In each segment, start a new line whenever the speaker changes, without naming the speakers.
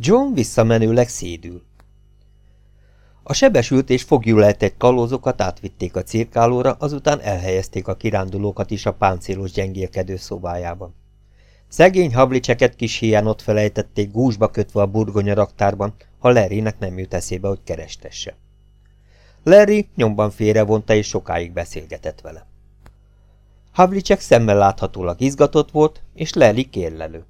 John visszamenőleg szédül. A sebesült és fogjulejtett kalózokat átvitték a cirkálóra, azután elhelyezték a kirándulókat is a páncélos gyengélkedő szobájában. Szegény hablicseket kis hián ott felejtették gúzsba kötve a burgonya raktárban, ha Larrynek nem jut eszébe, hogy kerestesse. Larry nyomban félrevonta és sokáig beszélgetett vele. Havlicek szemmel láthatólag izgatott volt, és Larry kérlelő.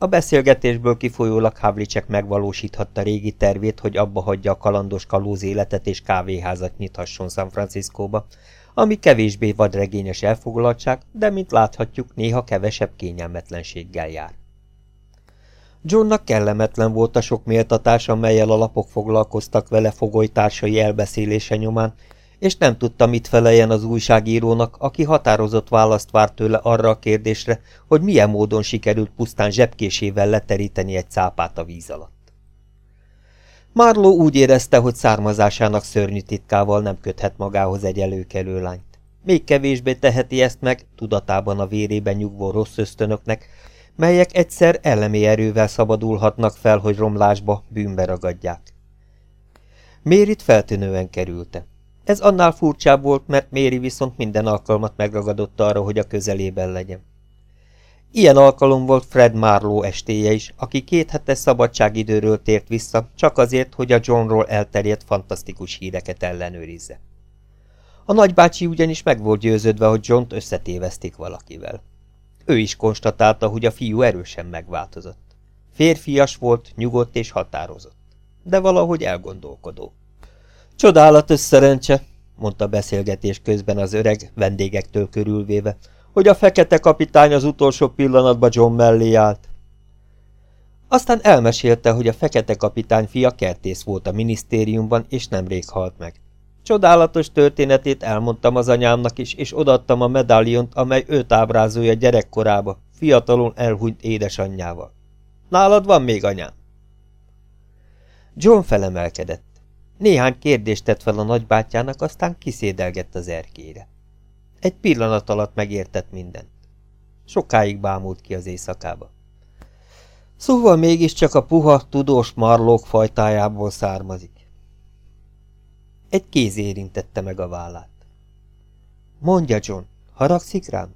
A beszélgetésből kifolyólag Havlicek megvalósíthatta régi tervét, hogy abba hagyja a kalandos kalóz életet és kávéházat nyithasson San Franciscóba, ami kevésbé vadregényes elfoglaltság, de mint láthatjuk, néha kevesebb kényelmetlenséggel jár. Johnnak kellemetlen volt a sok méltatás, amelyel a lapok foglalkoztak vele fogolytársai elbeszélése nyomán, és nem tudta, mit feleljen az újságírónak, aki határozott választ várt tőle arra a kérdésre, hogy milyen módon sikerült pusztán zsebkésével leteríteni egy cápát a víz alatt. Marló úgy érezte, hogy származásának szörnyű titkával nem köthet magához egy előkelő lányt. Még kevésbé teheti ezt meg, tudatában a vérében nyugvó rossz ösztönöknek, melyek egyszer elemi erővel szabadulhatnak fel, hogy romlásba, bűnbe ragadják. Mérit feltűnően kerülte. Ez annál furcsább volt, mert Méri viszont minden alkalmat megragadott arra, hogy a közelében legyen. Ilyen alkalom volt Fred Marlowe estéje is, aki két hetes szabadságidőről tért vissza, csak azért, hogy a Johnról elterjedt fantasztikus híreket ellenőrizze. A nagybácsi ugyanis meg volt győződve, hogy John-t összetévesztik valakivel. Ő is konstatálta, hogy a fiú erősen megváltozott. Férfias volt, nyugodt és határozott, de valahogy elgondolkodó. Csodálatos szerencse, mondta beszélgetés közben az öreg, vendégektől körülvéve, hogy a fekete kapitány az utolsó pillanatban John mellé állt. Aztán elmesélte, hogy a fekete kapitány fia kertész volt a minisztériumban, és nemrég halt meg. Csodálatos történetét elmondtam az anyámnak is, és odaadtam a medáliont, amely őt ábrázolja gyerekkorába, fiatalon elhunyt édesanyjával. Nálad van még anyám? John felemelkedett. Néhány kérdést tett fel a nagybátyjának, aztán kiszédelgett az erkére. Egy pillanat alatt megértett mindent. Sokáig bámult ki az éjszakába. Szóval mégiscsak a puha, tudós marlók fajtájából származik. Egy kéz érintette meg a vállát. Mondja, John, haragszik rám?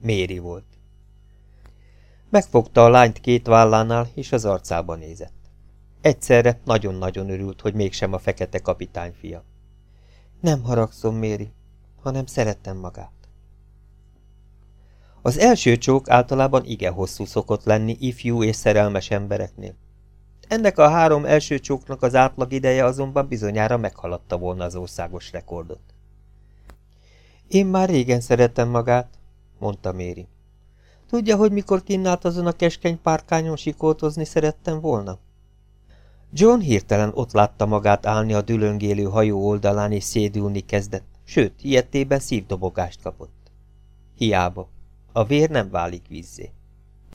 Méri volt. Megfogta a lányt két vállánál, és az arcába nézett. Egyszerre nagyon-nagyon örült, hogy mégsem a fekete kapitány fia. Nem haragszom, Méri, hanem szerettem magát. Az első csók általában igen hosszú szokott lenni ifjú és szerelmes embereknél. Ennek a három első csóknak az átlag ideje azonban bizonyára meghaladta volna az országos rekordot. Én már régen szerettem magát, mondta Méri. Tudja, hogy mikor kinnált azon a keskeny párkányon sikoltozni szerettem volna? John hirtelen ott látta magát állni a dülöngélő hajó oldalán és szédülni kezdett, sőt, ilyettében szívdobogást kapott. Hiába. A vér nem válik vízzé.